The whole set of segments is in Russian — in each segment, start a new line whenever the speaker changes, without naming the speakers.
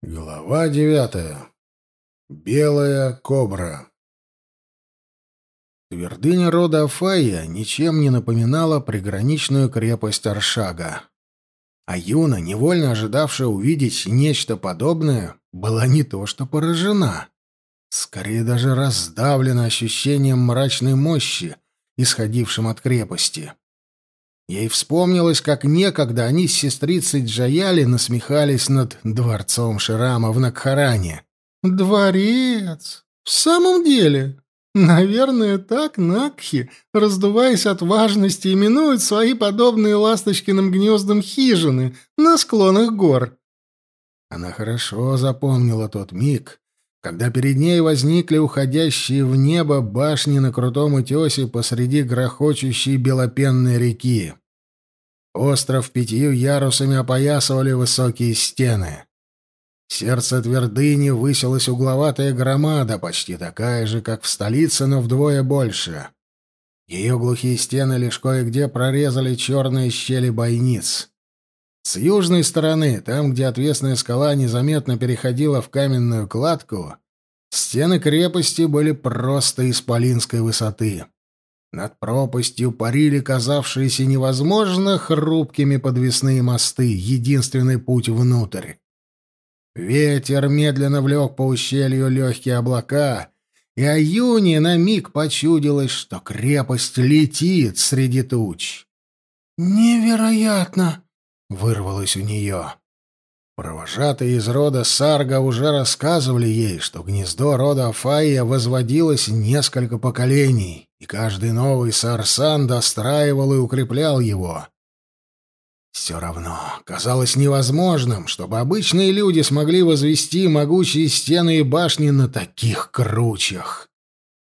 Глава девятая. Белая кобра. Твердыня рода Афая ничем не напоминала приграничную крепость Аршага. А Юна, невольно ожидавшая увидеть нечто подобное, была не то что поражена, скорее даже раздавлена ощущением мрачной мощи, исходившим от крепости. Ей вспомнилось, как некогда они с сестрицей Джаяли насмехались над дворцом Ширама в Накхаране.
«Дворец? В самом деле? Наверное, так Накхи, раздуваясь от важности, именуют свои подобные ласточкиным гнездам хижины на склонах гор».
Она хорошо запомнила тот миг, когда перед ней возникли уходящие в небо башни на крутом утесе посреди грохочущей белопенной реки. Остров пятью ярусами опоясывали высокие стены. Сердце твердыни высилась угловатая громада, почти такая же, как в столице, но вдвое больше. Ее глухие стены лишь кое-где прорезали черные щели бойниц. С южной стороны, там, где отвесная скала незаметно переходила в каменную кладку, стены крепости были просто исполинской высоты. Над пропастью парили казавшиеся невозможно хрупкими подвесные мосты, единственный путь внутрь. Ветер медленно влек по ущелью легкие облака, и Аюне на миг почудилось, что крепость летит среди туч.
«Невероятно!»
Вырвалось у нее. Провожатые из рода Сарга уже рассказывали ей, что гнездо рода Афаия возводилось несколько поколений, и каждый новый Сарсан достраивал и укреплял его. Все равно казалось невозможным, чтобы обычные люди смогли возвести могучие стены и башни на таких кручах.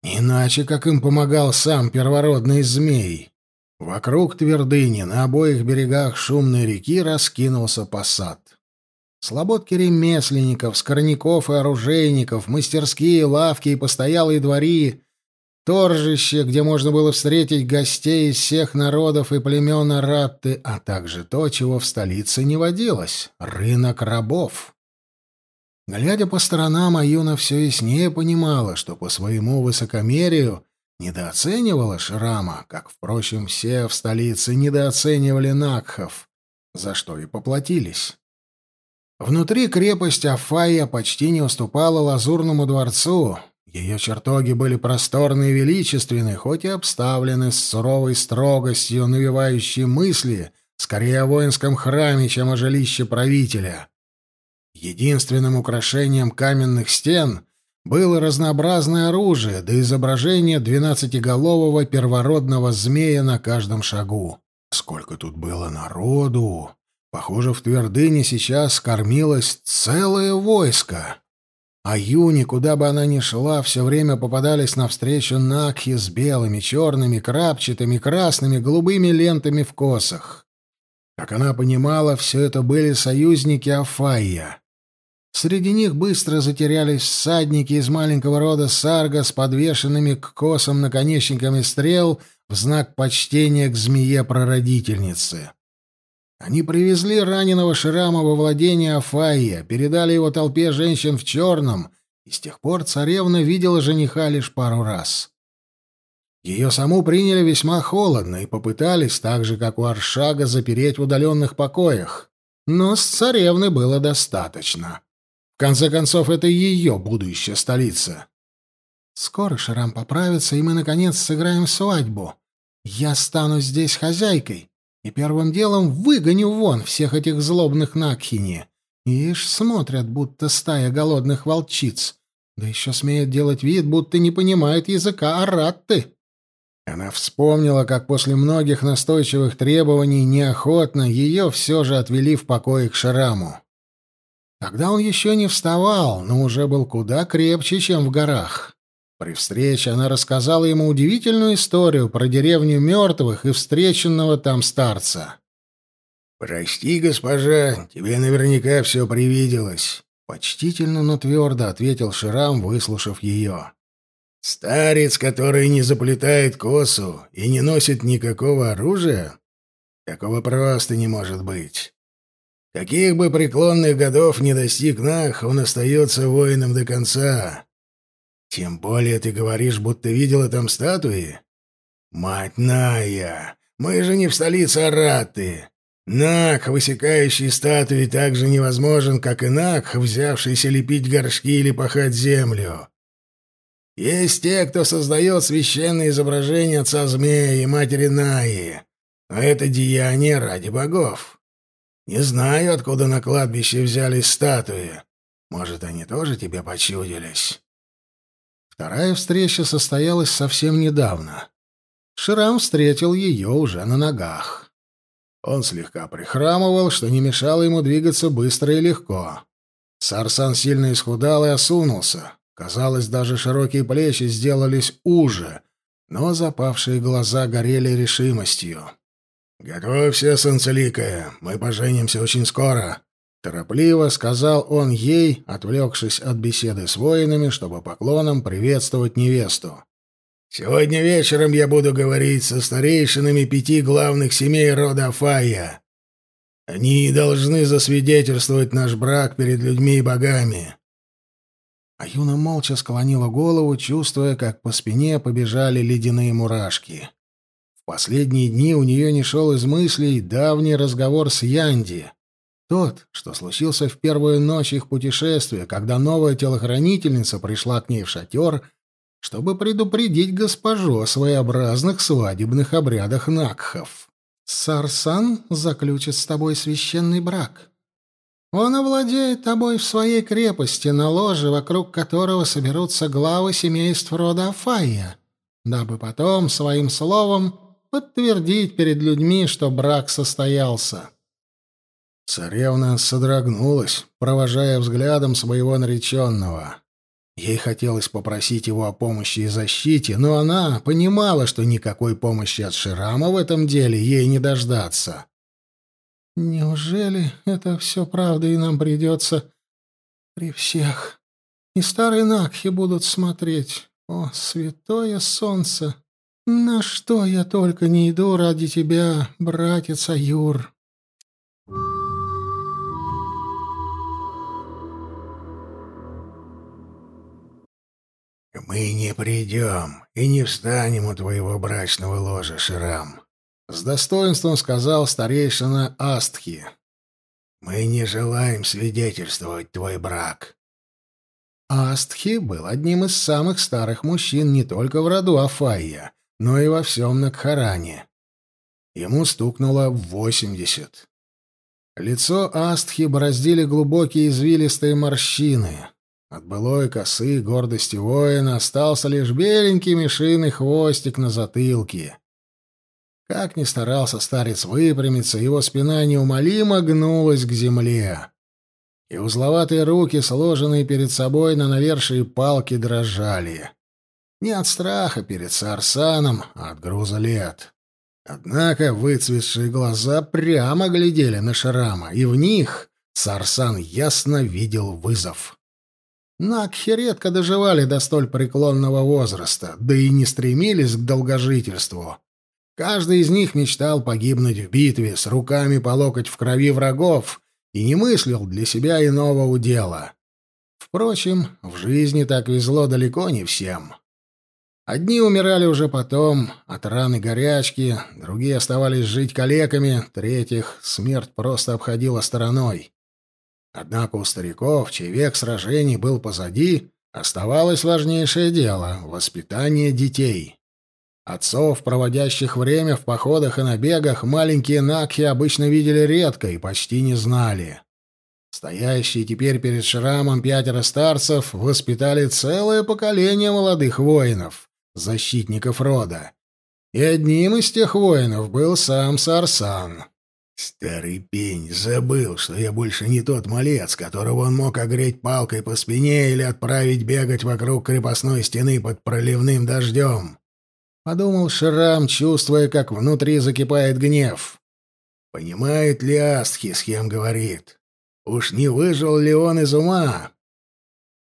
Иначе, как им помогал сам первородный змей. Вокруг твердыни на обоих берегах шумной реки раскинулся посад. Слободки ремесленников, скорняков и оружейников, мастерские, лавки и постоялые двори, торжище, где можно было встретить гостей из всех народов и племен Аратты, а также то, чего в столице не водилось — рынок рабов. Глядя по сторонам, Аюна все яснее понимала, что по своему высокомерию недооценивала Шрама, как, впрочем, все в столице недооценивали Накхов, за что и поплатились. Внутри крепость Афая почти не уступала Лазурному дворцу. Ее чертоги были просторны и величественны, хоть и обставлены с суровой строгостью, навевающей мысли скорее о воинском храме, чем о жилище правителя. Единственным украшением каменных стен было разнообразное оружие до изображения двенадцатиголового первородного змея на каждом шагу. Сколько тут было народу! Похоже, в твердыне сейчас кормилось целое войско. А Юни, куда бы она ни шла, все время попадались навстречу Накхи с белыми, черными, крапчатыми, красными, голубыми лентами в косах. Как она понимала, все это были союзники Афайя. Среди них быстро затерялись всадники из маленького рода сарга с подвешенными к косам наконечниками стрел в знак почтения к змее-прародительнице. Они привезли раненого Шрама во владение Афаия, передали его толпе женщин в черном, и с тех пор царевна видела жениха лишь пару раз. Ее саму приняли весьма холодно и попытались, так же, как у Аршага, запереть в удаленных покоях. Но с царевны было достаточно конце концов, это ее будущая столица. Скоро Шрам поправится, и мы, наконец, сыграем свадьбу. Я стану здесь хозяйкой, и первым делом выгоню вон всех этих злобных Накхини. Ишь, смотрят, будто стая голодных волчиц. Да еще смеют делать вид, будто не понимают языка аратты. Она вспомнила, как после многих настойчивых требований неохотно ее все же отвели в покое к Шраму. Тогда он еще не вставал, но уже был куда крепче, чем в горах. При встрече она рассказала ему удивительную историю про деревню мертвых и встреченного там старца. «Прости, госпожа, тебе наверняка все привиделось», — почтительно, но твердо ответил Ширам, выслушав ее. «Старец, который не заплетает косу и не носит никакого оружия? Такого просто не может быть. Каких бы преклонных годов не достиг Нах, он остается воином до конца. Тем более ты говоришь, будто видела там статуи. Мать Ная, мы же не в столице Араты. Нак, высекающий статуи, так же невозможен, как и Нак, взявшийся лепить горшки или пахать землю. Есть те, кто создает священные изображения отца змея и матери Наи, но это деяние ради богов. Не знаю, откуда на кладбище взялись статуи. Может, они тоже тебе почудились?»
Вторая встреча состоялась совсем недавно. Шрам встретил ее уже на ногах. Он слегка прихрамывал, что не мешало ему двигаться быстро и легко. Сарсан сильно исхудал и осунулся. Казалось, даже широкие плечи сделались уже, но запавшие глаза горели решимостью. «Готовься, солнцеликая, мы поженимся очень скоро», — торопливо сказал он ей, отвлекшись от беседы с воинами, чтобы поклоном приветствовать невесту. «Сегодня вечером я буду говорить со старейшинами пяти главных семей рода Фая. Они должны засвидетельствовать наш брак перед людьми и богами». А Юна молча склонила голову, чувствуя, как по спине побежали ледяные мурашки последние дни у нее не шел из мыслей давний разговор с Янди. Тот, что случился в первую ночь их путешествия, когда новая телохранительница пришла к ней в шатер, чтобы предупредить госпожу о своеобразных свадебных обрядах Накхов. «Сарсан заключит с тобой священный брак. Он овладеет тобой в своей крепости на ложе, вокруг которого соберутся главы семейств рода Афайя, дабы потом своим словом подтвердить перед людьми, что брак состоялся.
Царевна содрогнулась, провожая взглядом своего нареченного. Ей хотелось попросить его о помощи и защите, но она понимала, что никакой помощи от Ширама в этом деле ей не дождаться.
«Неужели это все правда, и нам придется при всех? И старые Накхи будут смотреть. О, святое солнце!» «На что я только не иду ради тебя, братец Аюр!»
«Мы не придем и не встанем у твоего брачного ложа, Ширам», — с достоинством сказал старейшина Астхи. «Мы не желаем свидетельствовать твой брак».
Астхи был одним из самых старых мужчин не только в роду Афайя, но и во всем Накхаране. Ему стукнуло восемьдесят. Лицо Астхи бороздили глубокие извилистые морщины. От былой косы гордости воина остался лишь беленький мешиный хвостик на затылке. Как ни старался старец выпрямиться, его спина неумолимо гнулась к земле. И узловатые руки, сложенные перед собой на навершие палки, дрожали. Не от страха перед Сарсаном, а от груза лет. Однако выцветшие глаза прямо глядели на Шарама, и в них Сарсан ясно видел вызов. Накхи редко доживали до столь преклонного возраста, да и не стремились к долгожительству. Каждый из них мечтал погибнуть в битве с руками по локоть в крови врагов и не мыслил для себя иного удела. Впрочем, в жизни так везло далеко не всем. Одни умирали уже потом от раны горячки, другие оставались жить калеками, третьих смерть просто обходила стороной. Однако у стариков, чей век сражений был позади, оставалось важнейшее дело — воспитание детей. Отцов, проводящих время в походах и набегах, маленькие Накхи обычно видели редко и почти не знали. Стоящие теперь перед шрамом пятеро старцев воспитали целое поколение молодых воинов защитников рода. И одним из тех воинов был сам Сарсан. Старый пень забыл, что я больше не тот малец, которого он мог огреть палкой по спине или отправить бегать вокруг крепостной стены под проливным дождем. Подумал Шрам, чувствуя, как внутри закипает гнев. Понимает ли Астхи, с кем говорит? Уж не выжил ли он из ума?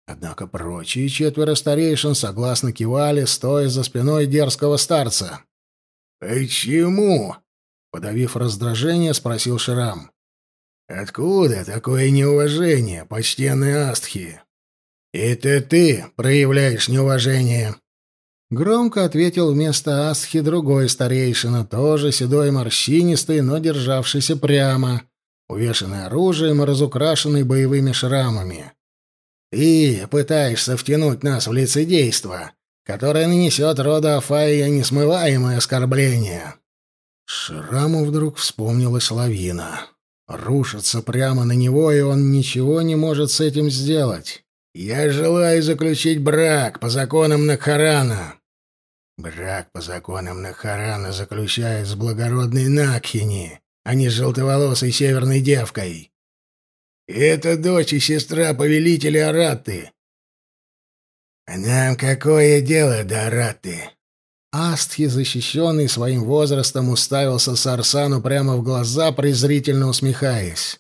Однако прочие четверо старейшин согласно кивали, стоя за спиной дерзкого старца. «Почему?» — подавив раздражение, спросил Ширам.
Откуда такое неуважение, почтенный Астхи? Это ты проявляешь неуважение. Громко ответил вместо Астхи другой старейшина, тоже седой морщинистый, но державшийся прямо, увешанный оружием и разукрашенный боевыми шрамами. «Ты пытаешься втянуть нас в лицедейство, которое нанесет роду Афаия несмываемое оскорбление». Шраму вдруг вспомнилась лавина. Рушится прямо на него, и он ничего не может с этим сделать. Я желаю заключить брак по законам Нахарана. Брак по законам Нахарана заключает с благородной Накхини, а не с желтоволосой северной девкой. Это дочь и сестра повелителя Аратты. А нам какое дело до Аратты? Астхи, защищенный своим возрастом, уставился Сарсану прямо в глаза, презрительно усмехаясь.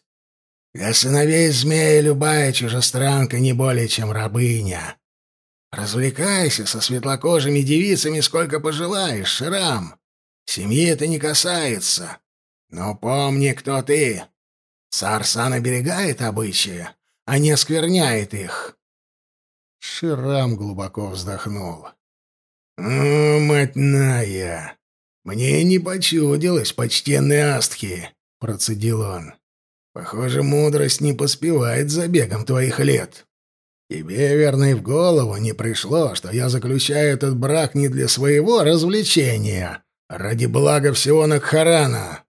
«Для сыновей змея любая чужестранка не более, чем рабыня. Развлекайся со светлокожими девицами сколько пожелаешь, Шрам. Семьи это не касается. Но помни, кто ты. Сарсан оберегает обычаи, а не оскверняет их». Ширам глубоко вздохнул. «О, мать! Мне не почудилось, почтенные астхи!» — процедил он. «Похоже, мудрость не поспевает за бегом твоих лет. Тебе, верно, и в голову не пришло, что я заключаю этот брак не для своего развлечения, а ради блага всего Накхарана».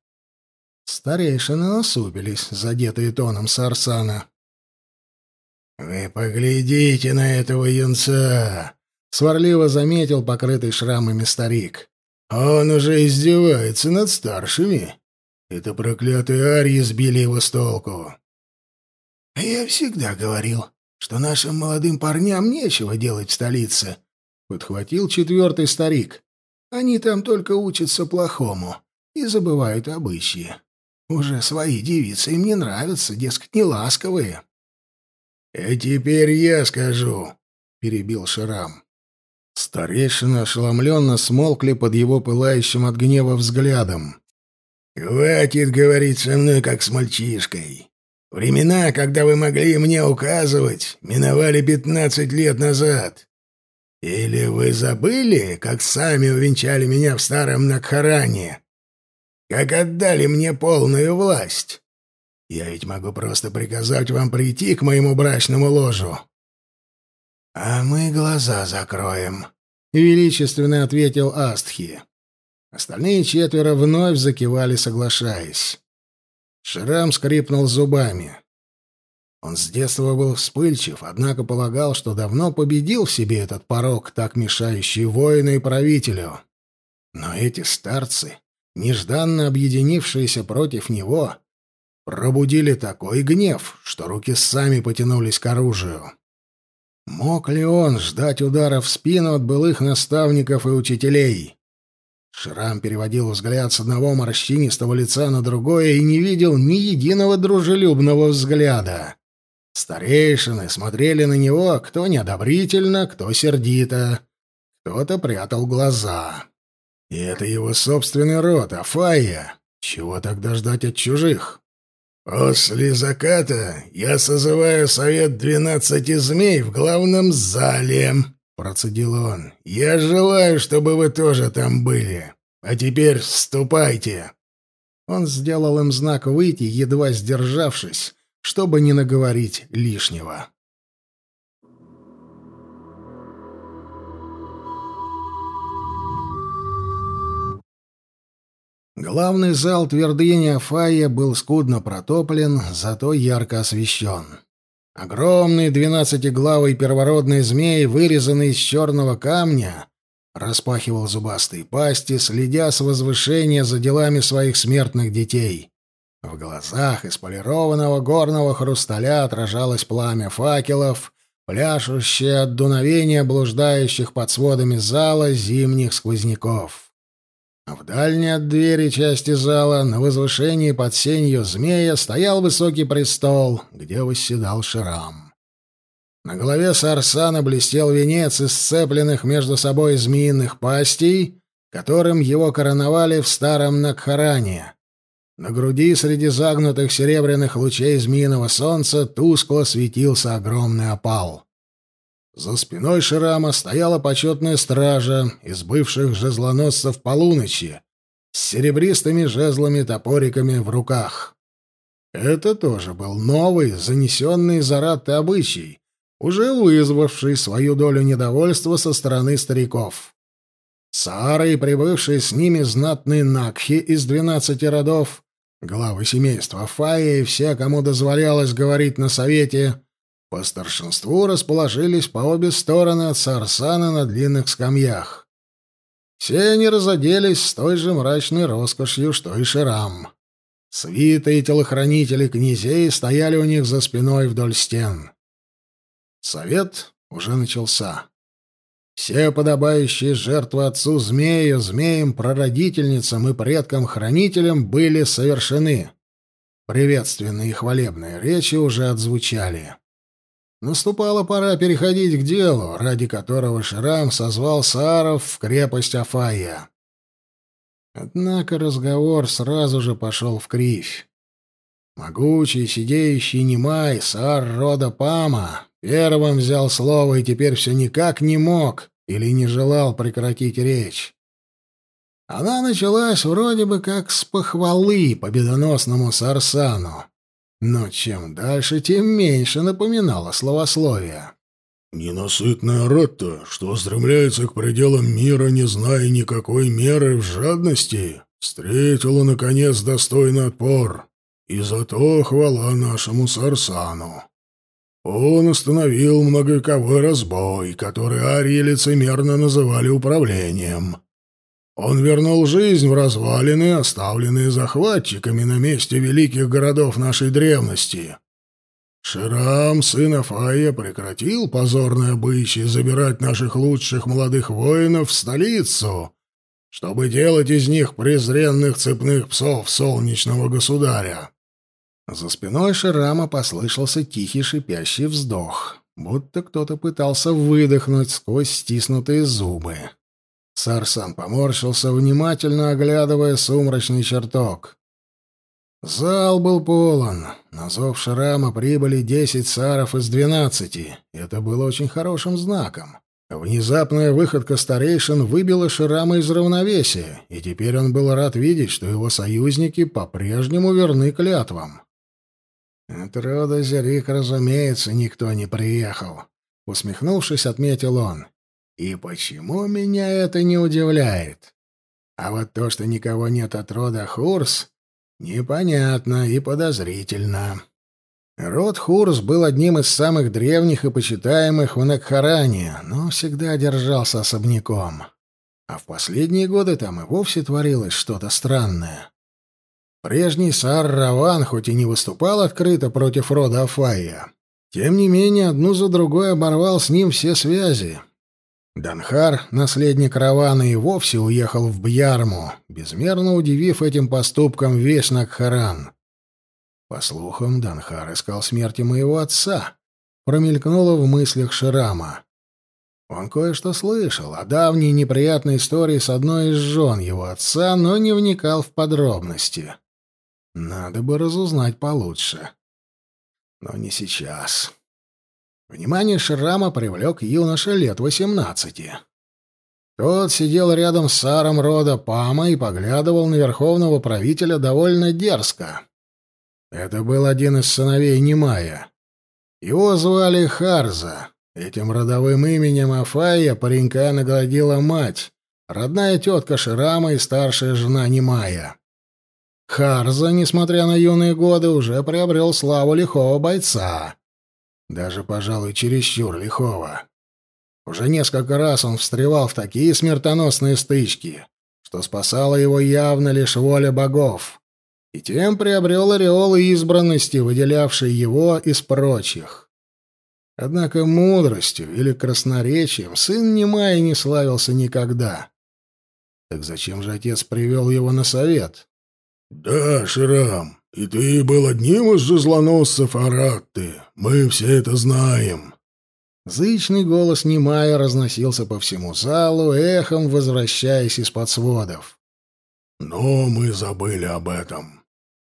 Старейшины насупились, задетые тоном Сарсана. «Вы поглядите на этого юнца!» сварливо заметил покрытый шрамами старик. «Он уже издевается над старшими. Это проклятые арии сбили его с толку». «А я всегда говорил, что нашим молодым парням нечего делать в столице», — подхватил четвертый старик. «Они там только учатся плохому и забывают обычаи. Уже свои девицы им не нравятся, дескать, не ласковые». «А теперь я скажу», — перебил Шрам. Старейшины ошеломленно смолкли под его пылающим от гнева взглядом. «Хватит говорить со мной, как с мальчишкой. Времена, когда вы могли мне указывать, миновали пятнадцать лет назад. Или вы забыли, как сами увенчали меня в старом Накхаране? Как отдали мне полную власть? Я ведь могу просто приказать вам прийти к моему брачному ложу. «А мы глаза закроем», — величественно ответил Астхи. Остальные четверо вновь закивали, соглашаясь. Шрам скрипнул зубами. Он с детства был вспыльчив, однако полагал, что давно победил в себе этот порог, так мешающий воину и правителю. Но эти старцы, нежданно объединившиеся против него, пробудили такой гнев, что руки сами потянулись к оружию. Мог ли он ждать удара в спину от былых наставников и учителей? Шрам переводил взгляд с одного морщинистого лица на другое и не видел ни единого дружелюбного взгляда. Старейшины смотрели на него кто неодобрительно, кто сердито. Кто-то прятал глаза. И это его собственный род, Афая. Чего тогда ждать от чужих? «После заката я созываю совет двенадцати змей в главном зале», — процедил он. «Я желаю, чтобы вы тоже там были. А теперь вступайте». Он сделал им знак выйти, едва сдержавшись, чтобы не наговорить лишнего. Главный зал твердыни Афая был скудно протоплен, зато ярко освещен. Огромный двенадцатиглавый первородный змей, вырезанный из черного камня, распахивал зубастые пасти, следя с возвышения за делами своих смертных детей. В глазах из полированного горного хрусталя отражалось пламя факелов, пляшущее от дуновения блуждающих под сводами зала зимних сквозняков. А в дальней от двери части зала, на возвышении под сенью змея, стоял высокий престол, где восседал Шрам. На голове Сарсана блестел венец из сцепленных между собой змеиных пастей, которым его короновали в старом Накхаране. На груди среди загнутых серебряных лучей змеиного солнца тускло светился огромный опал. За спиной Ширама стояла почетная стража из бывших жезлоносцев полуночи с серебристыми жезлами-топориками в руках. Это тоже был новый, занесенный за рад обычай, уже вызвавший свою долю недовольства со стороны стариков. Сары и прибывшие с ними знатные Накхи из двенадцати родов, главы семейства Фаи и все, кому дозволялось говорить на совете, по старшинству расположились по обе стороны от Сарсана на длинных скамьях. Все они разоделись с той же мрачной роскошью, что и Ширам. Свита и телохранители князей стояли у них за спиной вдоль стен. Совет уже начался. Все подобающие жертвы отцу змею, змеям, прародительницам и предкам-хранителям были совершены. Приветственные и хвалебные речи уже отзвучали. Наступала пора переходить к делу, ради которого Шрам созвал Сааров в крепость Афая. Однако разговор сразу же пошел в кривь. Могучий, сидеющий Немай, Саар рода Пама, Первым взял слово и теперь все никак не мог или не желал прекратить речь. Она началась вроде бы как с похвалы победоносному Сарсану, но чем дальше, тем меньше напоминала словословие.
«Ненасытная Ретта, что стремляется к пределам мира, не зная никакой меры в жадности, встретила, наконец, достойный отпор, и за то хвала нашему Сарсану. Он установил многовековой разбой, который арии лицемерно называли управлением. Он вернул жизнь в развалины, оставленные захватчиками на месте великих городов нашей древности. Ширам, сын Афая, прекратил позорное обычай забирать наших лучших молодых воинов в столицу, чтобы делать из них презренных цепных псов солнечного государя.
За спиной Ширама послышался тихий шипящий вздох, будто кто-то пытался выдохнуть сквозь стиснутые зубы. Сарсан поморщился, внимательно оглядывая сумрачный чертог. Зал был полон. На зов Шрама прибыли десять саров из двенадцати. Это было очень хорошим знаком. Внезапная выходка старейшин выбила Ширама из равновесия, и теперь он был рад видеть, что его союзники по-прежнему верны клятвам. «От рода Зерик, разумеется, никто не приехал», — усмехнувшись, отметил он. «И почему меня это не удивляет? А вот то, что никого нет от рода Хурс, непонятно и подозрительно». Род Хурс был одним из самых древних и почитаемых в Накхаране, но всегда держался особняком. А в последние годы там и вовсе творилось что-то странное. Прежний Сар-Раван хоть и не выступал открыто против рода Афая, тем не менее одну за другой оборвал с ним все связи. Данхар, наследник Равана, и вовсе уехал в Бьярму, безмерно удивив этим поступком весь Накхаран. По слухам, Данхар искал смерти моего отца, промелькнуло в мыслях Ширама. Он кое-что слышал о давней неприятной истории с одной из жен его отца, но не вникал в подробности. Надо бы разузнать получше. Но не сейчас. Внимание Шрама привлек юноша лет восемнадцати. Тот сидел рядом с Саром рода Пама и поглядывал на верховного правителя довольно дерзко. Это был один из сыновей Немая. Его звали Харза. Этим родовым именем Афая паренька наградила мать, родная тетка Ширама и старшая жена Немая. Харза, несмотря на юные годы, уже приобрел славу лихого бойца. Даже, пожалуй, чересчур лихого. Уже несколько раз он встревал в такие смертоносные стычки, что спасала его явно лишь воля богов, и тем приобрел ореол избранности, выделявший его из прочих. Однако мудростью или красноречием сын Немая не славился никогда. Так зачем же отец привел его на совет?
«Да, Ширам, и ты был одним из жезлоносцев Аратты. Мы все это знаем».
Зычный голос Немая разносился по всему залу, эхом возвращаясь из-под сводов.
«Но мы забыли об этом.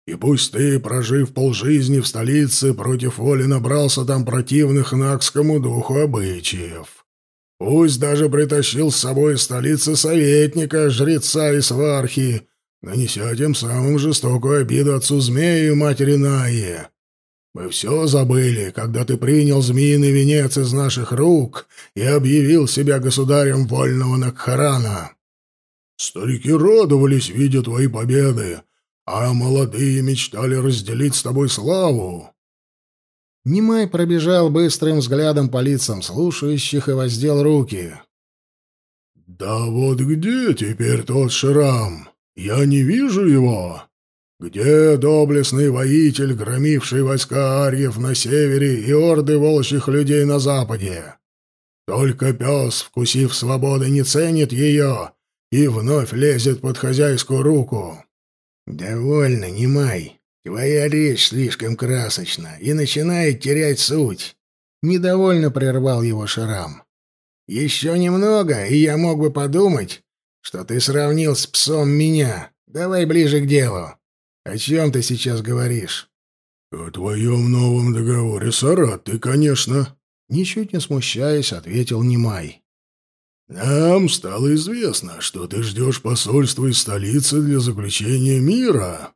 И пусть ты, прожив полжизни в столице, против воли набрался там противных накскому духу обычаев. Пусть даже притащил с собой из столицы советника, жреца и свархи, нанеся тем самым жестокую обиду отцу змею матери Наи. Мы все забыли, когда ты принял змеиный венец из наших рук и объявил себя государем вольного Накхарана. Старики радовались, видя твои победы, а молодые мечтали разделить с тобой славу.
Немай пробежал быстрым взглядом по лицам слушающих и воздел руки.
«Да вот где теперь тот шрам? Я не вижу его. Где доблестный воитель, громивший войска арьев на севере и орды волчьих людей на западе? Только пес, вкусив свободы, не ценит ее и вновь лезет под хозяйскую руку.
«Довольно, Немай. Твоя речь слишком красочна и начинает терять суть». Недовольно прервал его Шрам. «Еще немного, и я мог бы подумать, что ты сравнил с псом меня. Давай ближе к делу. О чем ты сейчас говоришь?»
«О твоем новом договоре, Сарат, ты, конечно...»
Ничуть не смущаясь, ответил Немай.
«Нам стало известно, что ты ждешь посольства из столицы для заключения мира.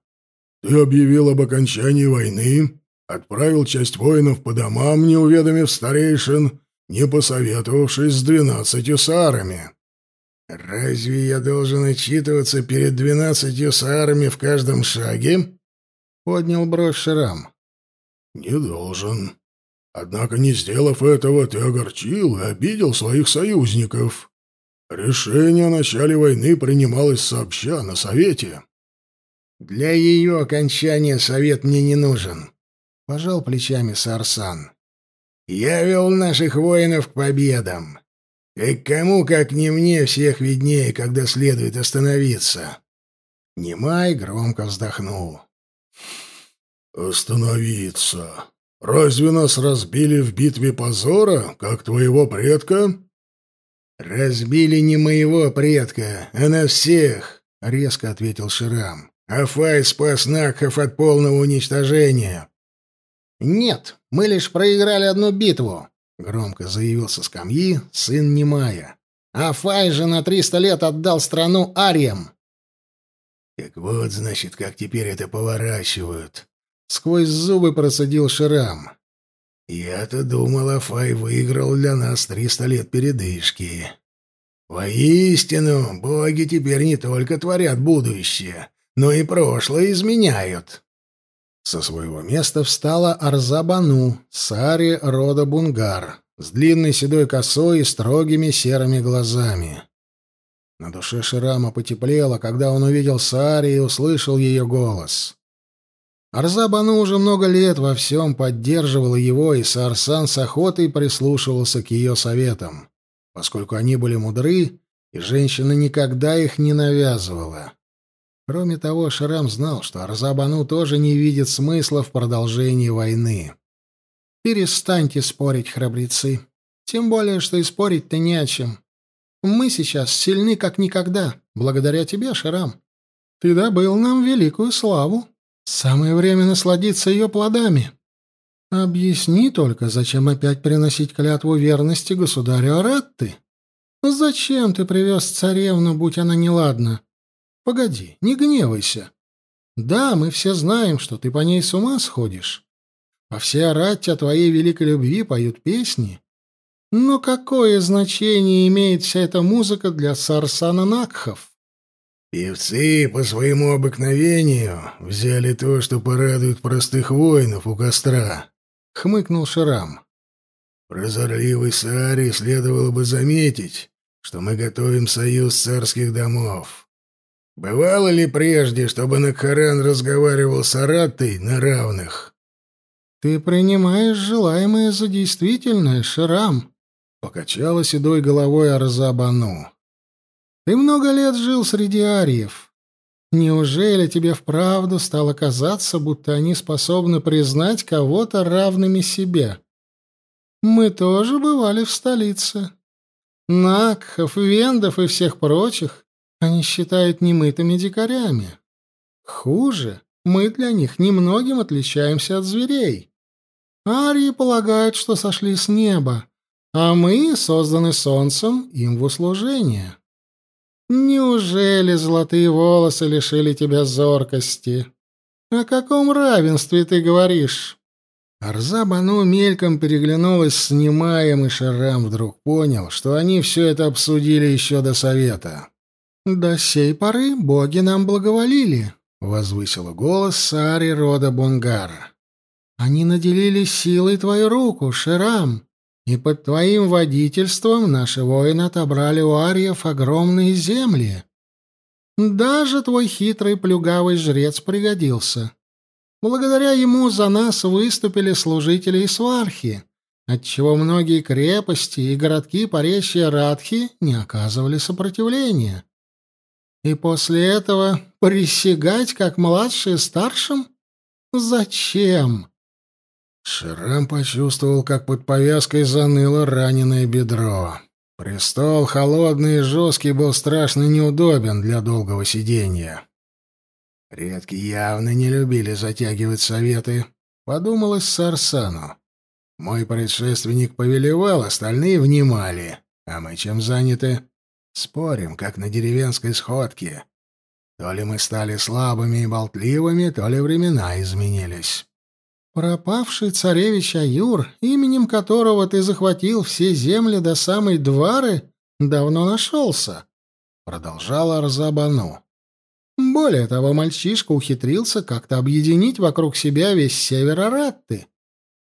Ты объявил об окончании войны, отправил часть воинов по домам, не уведомив старейшин, не посоветовавшись с двенадцатью сарами.
«Разве я должен отчитываться перед двенадцатью сарами в каждом шаге?» — поднял бровь Шрам.
«Не должен», Однако, не сделав этого, ты огорчил и обидел своих союзников. Решение о начале войны принималось сообща на совете.
Для ее окончания совет мне не нужен, пожал плечами Сарсан. Я вел наших воинов к победам. И кому, как не мне, всех виднее, когда следует остановиться. Немай громко вздохнул.
«Остановиться», Разве нас разбили в битве позора, как твоего предка?»
«Разбили не моего предка, а на всех», — резко ответил Ширам. «Афай спас Накхов от полного уничтожения». «Нет, мы лишь проиграли одну битву», — громко заявил со скамьи сын Немая. «Афай же на триста лет отдал страну Ариям». «Так вот, значит, как теперь это поворачивают», Сквозь зубы процедил Шрам. «Я-то думал, Афай выиграл для нас триста лет передышки. Воистину, боги теперь не только творят будущее, но и прошлое изменяют». Со своего места встала Арзабану, сари рода Бунгар, с длинной седой косой и строгими серыми глазами. На душе Ширама потеплело, когда он увидел Сари и услышал ее голос. Арзабану уже много лет во всем поддерживала его, и Сарсан с охотой прислушивался к ее советам, поскольку они были мудры, и женщина никогда их не навязывала. Кроме того, Шрам знал, что Арзабану тоже не видит смысла в продолжении войны. «Перестаньте спорить, храбрецы. Тем более, что и спорить-то не о чем. Мы сейчас сильны как никогда, благодаря тебе, Шрам. Ты добыл нам великую славу». Самое время насладиться ее плодами. Объясни только, зачем опять приносить клятву верности государю Аратты? Зачем ты привез царевну, будь она неладна? Погоди, не гневайся. Да, мы все знаем, что ты по ней с ума сходишь. По всей Аратте о твоей великой любви поют песни. Но какое значение имеет вся эта музыка для Сарсана Накхов? Певцы по своему обыкновению взяли то, что порадует простых воинов у костра, — хмыкнул Шрам. Прозорливый Саари следовало бы заметить, что мы готовим союз царских домов. Бывало ли прежде, чтобы Накхаран разговаривал с Араттой на равных? — Ты принимаешь желаемое за действительное, Шрам, — покачала седой головой Арзабану. Ты много лет жил среди ариев. Неужели тебе вправду стало казаться, будто они способны признать кого-то равными себе? Мы тоже бывали в столице. Накхов, Вендов и всех прочих они считают немытыми дикарями. Хуже,
Мы для них немногим отличаемся от зверей. Арии полагают, что сошли с неба, а мы созданы солнцем им в услужение. Неужели золотые волосы лишили тебя зоркости? О каком равенстве ты говоришь? Арзабану мельком переглянулась с Немаем, и Шарам вдруг понял, что они все это обсудили еще до совета. «До сей поры боги нам благоволили», — возвысила голос Сари рода Бунгара. «Они наделили силой твою руку, Ширам, и под твоим водительством наши воины отобрали у ариев огромные земли. Даже твой хитрый плюгавый жрец пригодился. Благодаря ему за нас выступили служители свархи, отчего многие крепости и городки поречья Радхи не оказывали сопротивления. И после этого присягать, как младшие старшим? Зачем?
Шрам почувствовал, как под повязкой заныло раненое бедро. Престол, холодный и жесткий, был страшно неудобен для долгого сидения. Предки явно не любили затягивать советы, подумалось Сарсану. Мой предшественник повелевал, остальные внимали. А мы чем заняты? Спорим, как на деревенской сходке. То ли мы стали слабыми и болтливыми, то ли времена изменились.
Пропавший царевич Аюр, именем которого ты захватил все земли до самой Двары, давно нашелся, — продолжала Арзабану. Более того, мальчишка ухитрился как-то объединить вокруг себя весь север Аратты.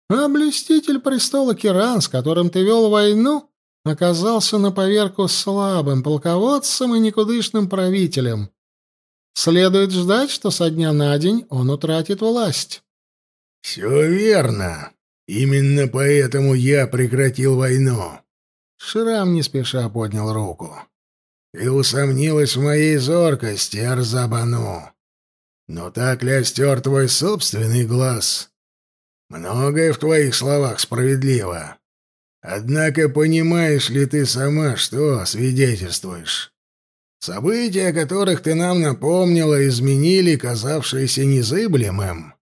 А блюститель престола Киран, с которым ты вел войну, оказался на поверку слабым полководцем и никудышным правителем. Следует ждать, что со дня на день он утратит власть.
«Все верно. Именно поэтому я прекратил войну». Шрам не спеша поднял руку. «Ты усомнилась в моей зоркости, Арзабану. Но так ли остер твой собственный глаз? Многое в твоих словах справедливо. Однако понимаешь ли ты сама, что свидетельствуешь? События, о которых ты нам напомнила, изменили казавшееся незыблемым.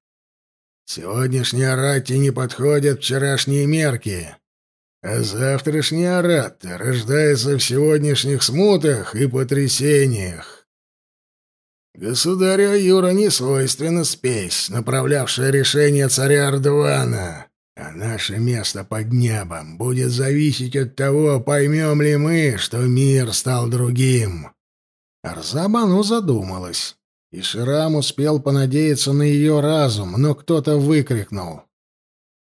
Сегодняшние арати не подходят вчерашние мерки, а завтрашние араты рождаются в сегодняшних смутах и потрясениях. Государю Юра не свойственна спесь, направлявшая решение царя Ардвана. А наше место под небом будет зависеть от того, поймем ли мы, что мир стал другим. Арзабану задумалась, и Ширам успел понадеяться на ее разум, но кто-то выкрикнул.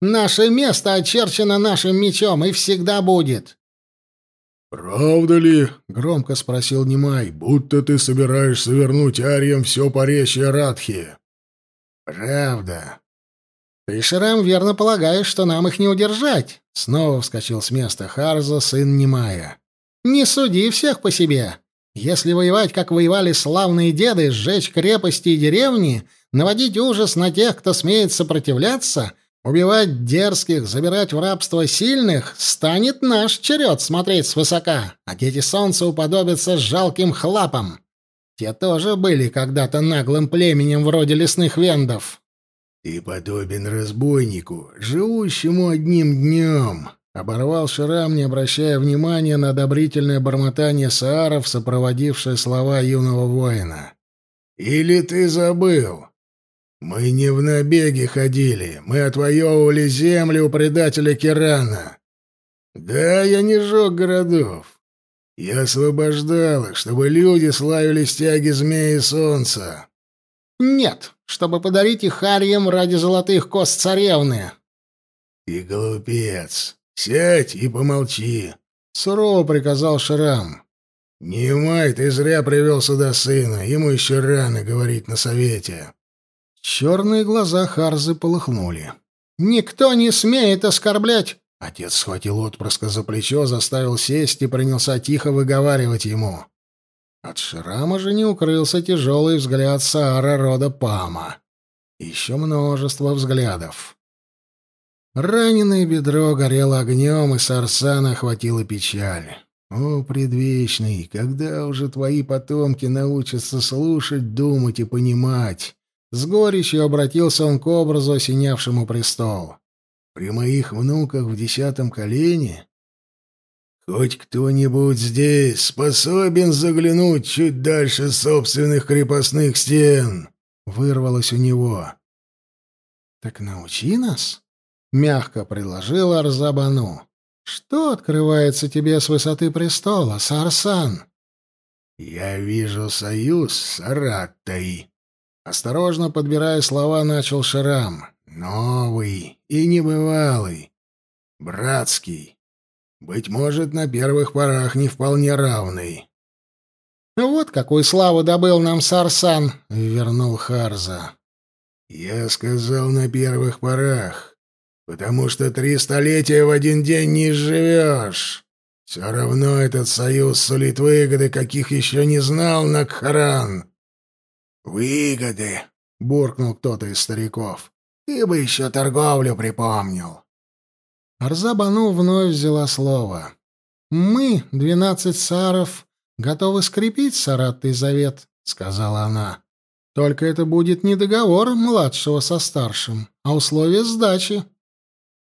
«Наше место очерчено нашим мечом и всегда будет!»
«Правда ли?» — громко спросил Немай. «Будто ты собираешься вернуть Ариям все поречье Радхи».
«Правда.
«Ты, Шрам, верно полагаешь, что нам их не удержать?» Снова вскочил с места Харза, сын Немая. «Не суди всех по себе. Если воевать, как воевали славные деды, сжечь крепости и деревни, наводить ужас на тех, кто смеет сопротивляться, убивать дерзких, забирать в рабство сильных, станет наш черед смотреть свысока, а дети солнца уподобятся жалким хлапам. Те тоже были когда-то наглым племенем вроде лесных вендов».
«Ты подобен разбойнику, живущему одним днем», — оборвал Шрам, не обращая внимания на одобрительное бормотание сааров, сопроводившее слова юного воина. «Или ты забыл? Мы не в набеге ходили, мы отвоевывали землю у предателя Кирана. Да, я не жег городов. Я освобождал их, чтобы люди славили стяги змеи солнца».
«Нет», чтобы подарить их Арьям ради золотых кост царевны.
— Ты глупец. Сядь и помолчи, — сурово приказал Шрам. — Не май, ты зря привел сюда сына, ему еще рано говорить на совете. Черные глаза Харзы полыхнули.
— Никто не смеет оскорблять...
Отец схватил отпрыска за плечо, заставил сесть и принялся тихо выговаривать ему. От шрама же не укрылся тяжелый взгляд Саара рода Пама. Еще множество взглядов. Раненое бедро горело огнем, и Сарсана охватила печаль. «О, предвечный, когда уже твои потомки научатся слушать, думать и понимать, С горечью обратился он к образу, осенявшему престол. «При моих внуках в десятом колене Хоть кто-нибудь здесь способен заглянуть чуть дальше собственных крепостных стен, вырвалось у него. Так научи нас, мягко предложил Арзабану. Что открывается тебе с высоты престола, Сарсан? Я вижу союз с Араттой. Осторожно подбирая слова, начал Шрам. Новый и небывалый. Братский. Быть может, на первых порах не вполне равный. «Вот какую славу добыл нам Сарсан!» — вернул Харза. «Я сказал на первых порах, потому что три столетия в один день не живешь. Все равно этот союз сулит выгоды, каких еще не знал Накхаран». «Выгоды!» — буркнул кто-то из стариков. «Ты бы еще торговлю припомнил». Арзабану вновь взяла слово. «Мы, двенадцать саров, готовы скрепить саратный завет», — сказала она. «Только это будет не договор младшего со старшим, а условие сдачи».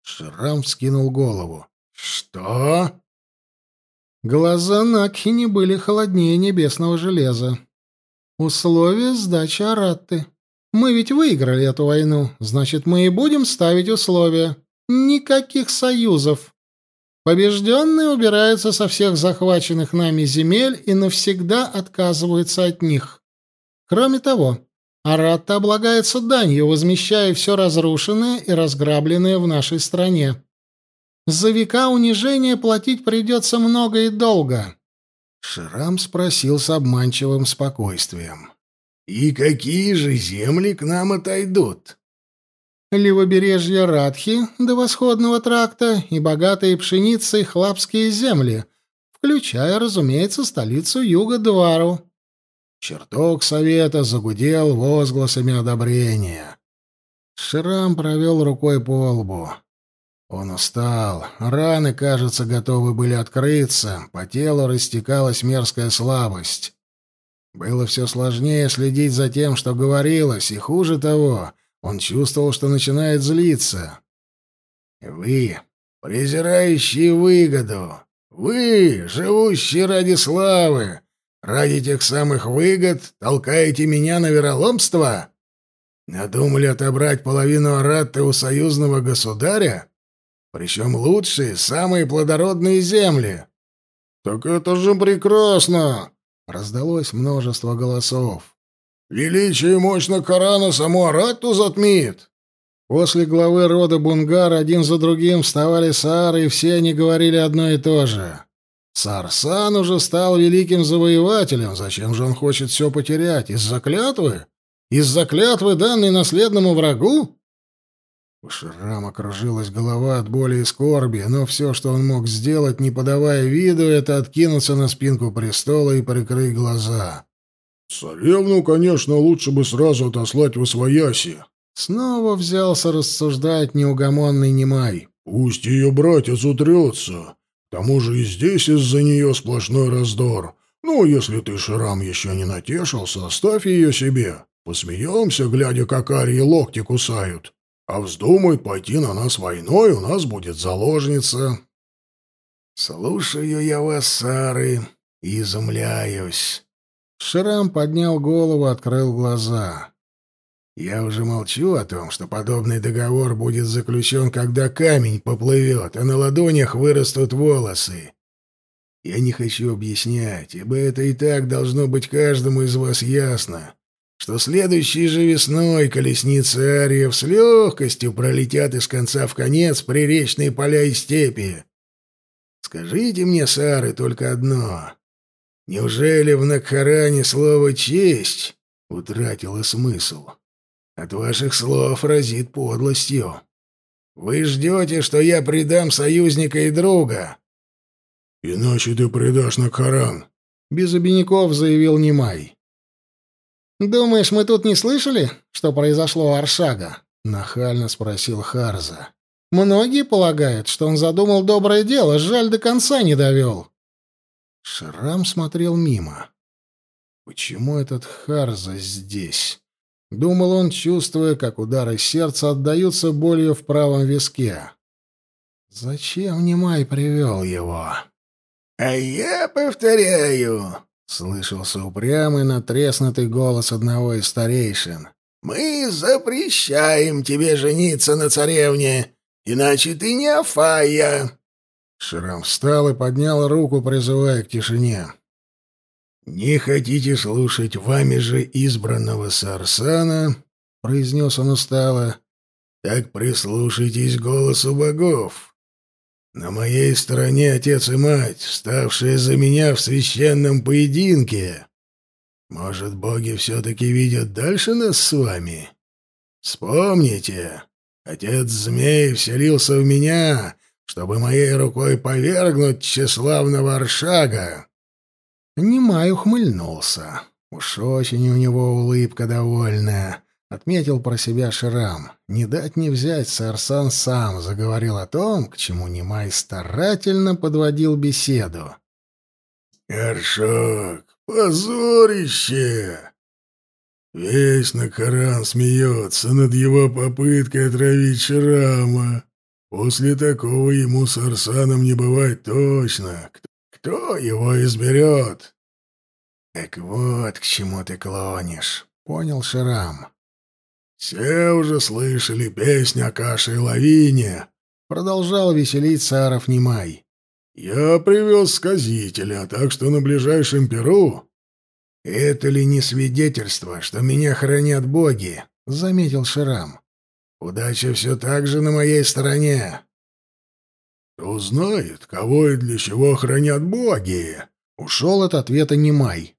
Шрам вскинул голову. «Что?» Глаза Накхини были холоднее небесного железа. «Условие сдачи Аратты. Мы ведь выиграли эту войну, значит, мы и будем ставить условия». Никаких союзов. Побежденные убираются со всех захваченных нами земель и навсегда отказываются от них. Кроме того, Аратта облагается данью, возмещая все разрушенное и разграбленное в нашей стране. За века унижения платить придется много и долго. Шрам спросил с обманчивым спокойствием. «И какие же земли к нам отойдут?» Левобережье Радхи до восходного тракта и богатые пшеницей хлапские земли, включая, разумеется, столицу юга Двару. Чертог совета загудел возгласами одобрения. Шрам провел рукой по лбу. Он устал, раны, кажется, готовы были открыться, по телу растекалась мерзкая слабость. Было все сложнее следить за тем, что говорилось, и хуже того — он чувствовал, что начинает злиться. «Вы, презирающие выгоду, вы, живущие ради славы, ради тех самых выгод, толкаете меня на вероломство? Надумали отобрать половину Аратты у союзного государя? Причем лучшие, самые плодородные земли?» «Так это же прекрасно!» — раздалось множество голосов. Величие и мощь Корана саму Аратту затмит. После главы рода Бунгар один за другим вставали сары, и все они говорили одно и то же. Сарсан уже стал великим завоевателем. Зачем же он хочет все потерять? Из-за клятвы? Из-за клятвы, данной наследному врагу? У Шрама кружилась голова от боли и скорби, но все, что он мог сделать, не подавая виду, это откинуться на спинку престола и прикрыть глаза.
«Царевну, конечно, лучше бы сразу отослать в Освояси».
Снова взялся рассуждать неугомонный Немай.
«Пусть ее братец утрется. К тому же и здесь из-за нее сплошной раздор. Ну, если ты, Шрам, еще не натешился, оставь ее себе. Посмеемся, глядя, как арии локти кусают. А вздумай пойти на нас войной, у нас будет заложница».
«Слушаю я вас, Сары, и изумляюсь». Шрам поднял голову, открыл глаза. «Я уже молчу о том, что подобный договор будет заключен, когда камень поплывет, а на ладонях вырастут волосы. Я не хочу объяснять, ибо это и так должно быть каждому из вас ясно, что следующей же весной колесницы ариев с легкостью пролетят из конца в конец приречные поля и степи. Скажите мне, Сары, только одно. Неужели в Накхаране слово «честь» утратило смысл? От ваших слов разит подлостью. Вы ждете, что я предам союзника и друга?
Иначе ты предашь Накхаран, —
без обиняков заявил Немай. «Думаешь, мы тут не слышали, что произошло у Аршага?» — нахально спросил Харза. «Многие полагают, что он задумал доброе дело, жаль, до конца не довел. Шрам смотрел мимо. Почему этот Харза здесь? — думал он, чувствуя, как удары сердца отдаются болью в правом виске. «Зачем Немай привел его?»
«А я повторяю», —
слышался упрямый, натреснутый голос одного из старейшин.
«Мы запрещаем тебе жениться на царевне, иначе ты не Афая».
Шрам встал и поднял руку, призывая к тишине. «Не хотите слушать вами же избранного Сарсана?» — произнес он устало. «Так прислушайтесь голосу богов. На моей стороне отец и мать, вставшие за меня в священном поединке. Может, боги все-таки видят дальше нас с вами? Вспомните, отец змей вселился в меня, чтобы моей рукой повергнуть тщеславного Аршага. Немай ухмыльнулся. Уж очень у него улыбка довольная. Отметил про себя Шрам. Не дать не взять, Сарсан сам заговорил о том, к чему Немай старательно подводил беседу. «Аршак, позорище!» Весь Накаран смеется над его попыткой отравить Шрама. После такого ему с Арсаном не бывать точно. Кто его изберет? Так вот, к чему ты клонишь, понял Шрам. Все уже слышали песню о каше и лавине, продолжал веселиться Аров Немай. Я привез сказителя, так что на ближайшем Перу... Это ли не свидетельство, что меня хранят боги? заметил Шрам. Удача все так же на моей стороне. «Кто знает, кого и для чего хранят боги?» Ушел от ответа Немай.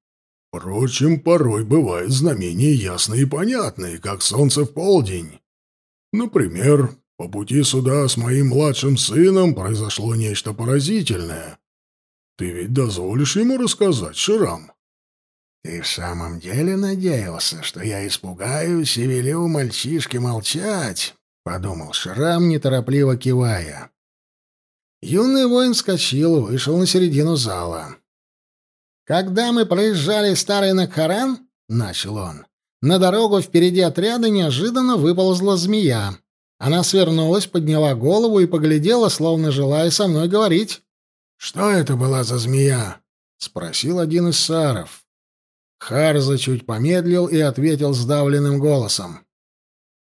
«Впрочем, порой бывают знамения ясные и понятные, как солнце в полдень. Например, по пути сюда с моим младшим сыном произошло нечто поразительное. Ты ведь дозволишь ему рассказать, Ширам?» «Ты в самом деле надеялся, что я испугаюсь и велю мальчишке молчать?» — подумал Шрам, неторопливо кивая. Юный воин вскочил, вышел на середину зала. «Когда мы проезжали старый Накхаран, — начал он, — на дорогу впереди отряда неожиданно выползла змея. Она свернулась, подняла голову и поглядела, словно желая со мной говорить. «Что это была за змея?» — спросил один из саров. Харза чуть помедлил и ответил сдавленным голосом.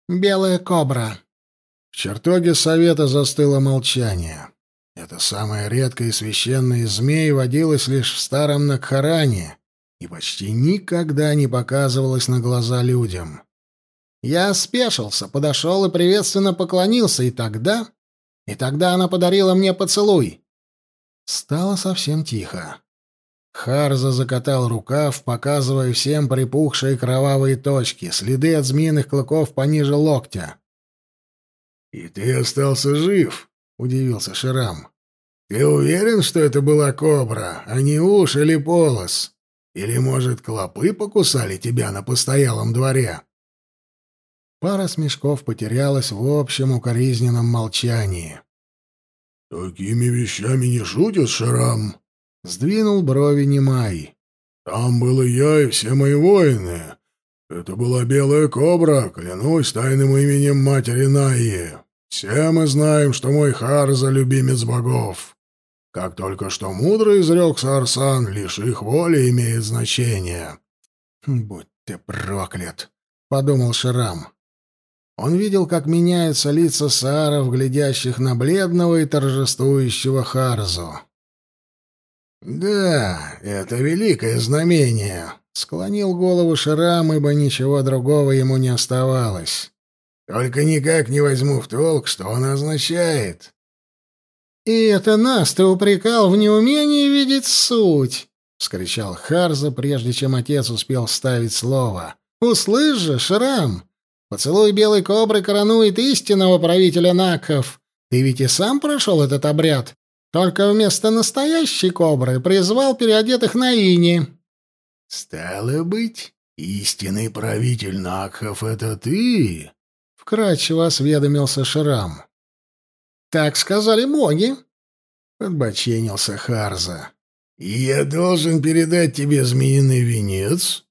«Белая кобра». В чертоге совета застыло молчание. Это самая редкая и священная змей водилась лишь в старом Накхаране и почти никогда не показывалась на глаза людям. Я спешился, подошел и приветственно поклонился, и тогда... И тогда она подарила мне поцелуй. Стало совсем тихо. Харза закатал рукав, показывая всем припухшие кровавые точки, следы от змеиных клыков пониже локтя. «И ты остался жив?» — удивился Ширам. «Ты уверен, что это была кобра, а не уж или полос? Или, может, клопы покусали тебя на постоялом дворе?» Пара смешков потерялась в общем укоризненном молчании. «Такими вещами не шутят, Шрам?» — сдвинул брови Немай. «Там был и я, и все мои воины. Это была белая кобра, клянусь тайным именем матери Наи. Все мы знаем, что мой Харза — любимец богов. Как только что мудро изрек Сарсан, лишь их воля имеет значение. «Будь ты проклят!» — подумал Шрам. Он видел, как меняются лица сааров, глядящих на бледного и торжествующего Харзу. «Да, это великое знамение», — склонил голову Шрам, ибо ничего другого ему не оставалось. Только никак не возьму в толк, что она означает. «И это нас ты упрекал в неумении видеть суть!» — вскричал Харза, прежде чем отец успел вставить слово. «Услышь же, Шрам! Поцелуй белой кобры коронует истинного правителя Накхов. Ты ведь и сам прошел этот обряд, только вместо настоящей кобры призвал переодетых на Ини». «Стало быть, истинный правитель Накхов — это ты?» вкрадчиво осведомился Шрам. Так сказали боги, подбоченился Харза. Я должен передать тебе змеиный венец?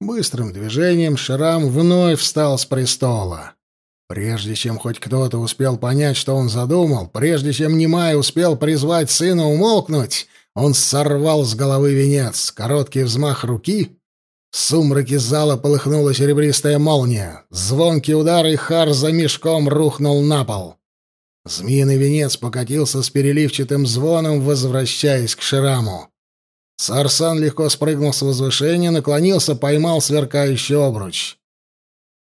Быстрым движением Шрам вновь встал с престола. Прежде чем хоть кто-то успел понять, что он задумал, прежде чем Немай успел призвать сына умолкнуть, он сорвал с головы венец. Короткий взмах руки. В сумраке зала полыхнула серебристая молния. Звонкий удар, и Хар за мешком рухнул на пол. Змеиный венец покатился с переливчатым звоном, возвращаясь к Шираму. Сарсан легко спрыгнул с возвышения, наклонился, поймал сверкающий обруч.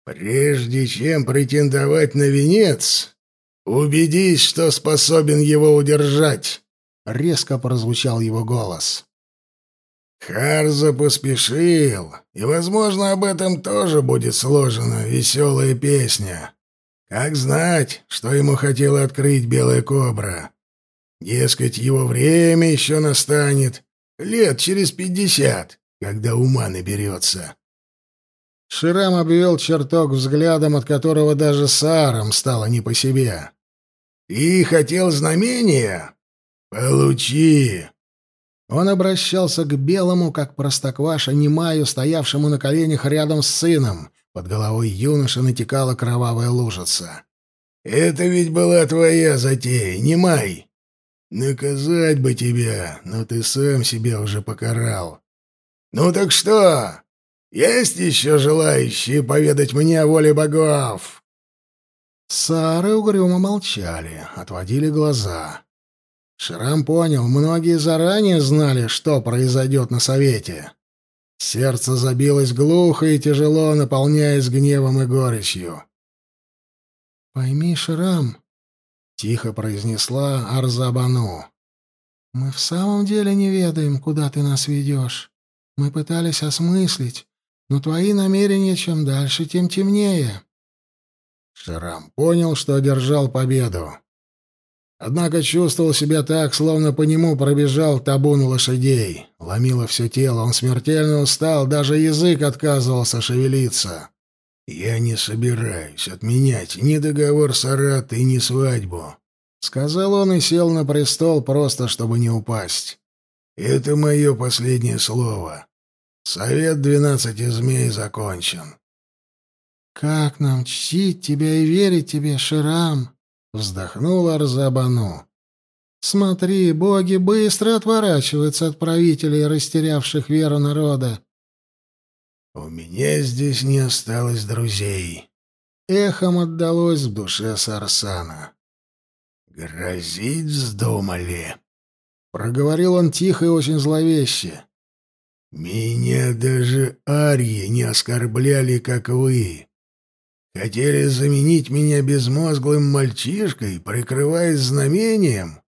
«Прежде чем претендовать на венец, убедись, что способен его удержать», — резко прозвучал его голос. Харза поспешил, и, возможно, об этом тоже будет сложена веселая песня. Как знать, что ему хотела открыть Белая Кобра? Дескать, его время еще настанет, лет через пятьдесят, когда ума наберется.
Ширам обвел чертог взглядом, от которого даже Саарам стало не по себе.
«И хотел знамения? Получи!»
Он обращался к белому, как простокваша, немаю, стоявшему на коленях рядом с сыном. Под головой юноши натекала кровавая лужица.
«Это ведь была твоя затея, немай. Наказать бы тебя, но ты сам себя уже покарал. Ну так что, есть еще желающие поведать мне о воле богов?»
Сары угрюмо молчали, отводили глаза. Шрам понял, многие заранее знали, что произойдет на совете. Сердце забилось глухо и тяжело, наполняясь гневом и горечью. «Пойми, Шрам», — тихо произнесла Арзабану, — «мы в самом деле не ведаем, куда ты нас ведешь. Мы пытались осмыслить, но твои намерения чем дальше, тем темнее». Шрам понял, что одержал победу. Однако чувствовал себя так, словно по нему пробежал табун лошадей. Ломило все тело, он смертельно устал, даже язык отказывался шевелиться.
«Я не собираюсь отменять ни договор с Аратой, ни свадьбу», —
сказал он и сел на престол, просто чтобы не упасть.
«Это мое последнее слово. Совет двенадцати змей закончен».
«Как нам чтить тебя и верить тебе, Ширам?»
Вздохнула Арзабану.
«Смотри, боги быстро отворачиваются от правителей, растерявших веру народа».
«У меня здесь не осталось друзей», —
эхом отдалось в душе Сарсана.
«Грозить вздумали», —
проговорил он тихо и очень зловеще.
«Меня даже арии не оскорбляли, как вы. Хотели заменить меня безмозглым мальчишкой, прикрываясь знамением?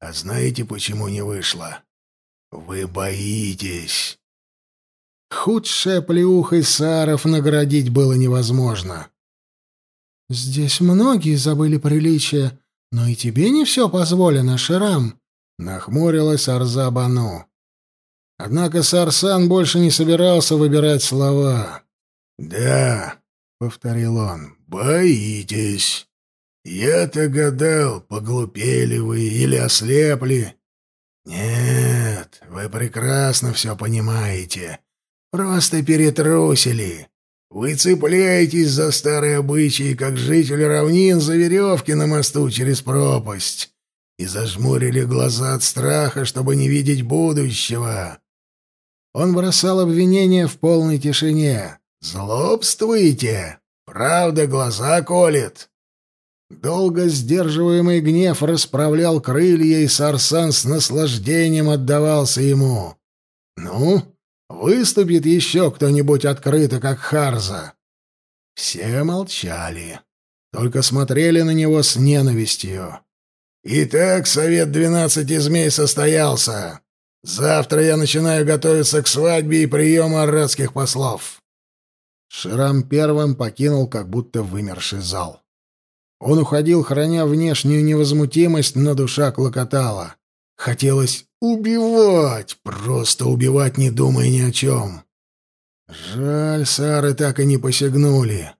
А знаете, почему не вышло? Вы боитесь.
Худшая плюха Саров наградить было невозможно.
«Здесь многие забыли приличия, но и тебе не все позволено, Ширам», —
нахмурилась Арзабану. Однако Сарсан больше не собирался выбирать слова.
«Да, — повторил он. «Боитесь. Я-то гадал, поглупели вы или ослепли. Нет, вы прекрасно все понимаете. Просто перетрусили. Вы цепляетесь за старые обычаи, как жители равнин за веревки на мосту через пропасть, и зажмурили глаза от страха, чтобы не видеть будущего».
Он бросал обвинения в полной тишине.
«Злобствуете? Правда глаза колет?»
Долго сдерживаемый гнев расправлял крылья, и Сарсан с наслаждением отдавался ему. «Ну, выступит еще кто-нибудь открыто, как Харза?» Все молчали, только смотрели на него с ненавистью.
«Итак, совет двенадцати змей состоялся. Завтра я начинаю готовиться к свадьбе и приему аррадских послов.
Ширам первым покинул как будто вымерший зал. Он уходил, храня внешнюю невозмутимость, но душа клокотала. Хотелось убивать, просто убивать, не думая ни о чем. Жаль, Сары так и не посягнули.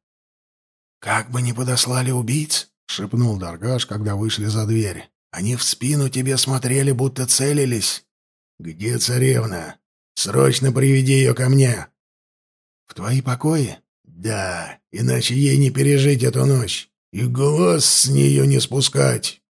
«Как бы ни подослали убийц», — шепнул Даргаш, когда вышли за дверь. «Они в спину тебе смотрели, будто целились».
«Где царевна? Срочно приведи ее ко мне!»
В твои покои?
Да, иначе ей не пережить эту ночь и глаз с нее не спускать.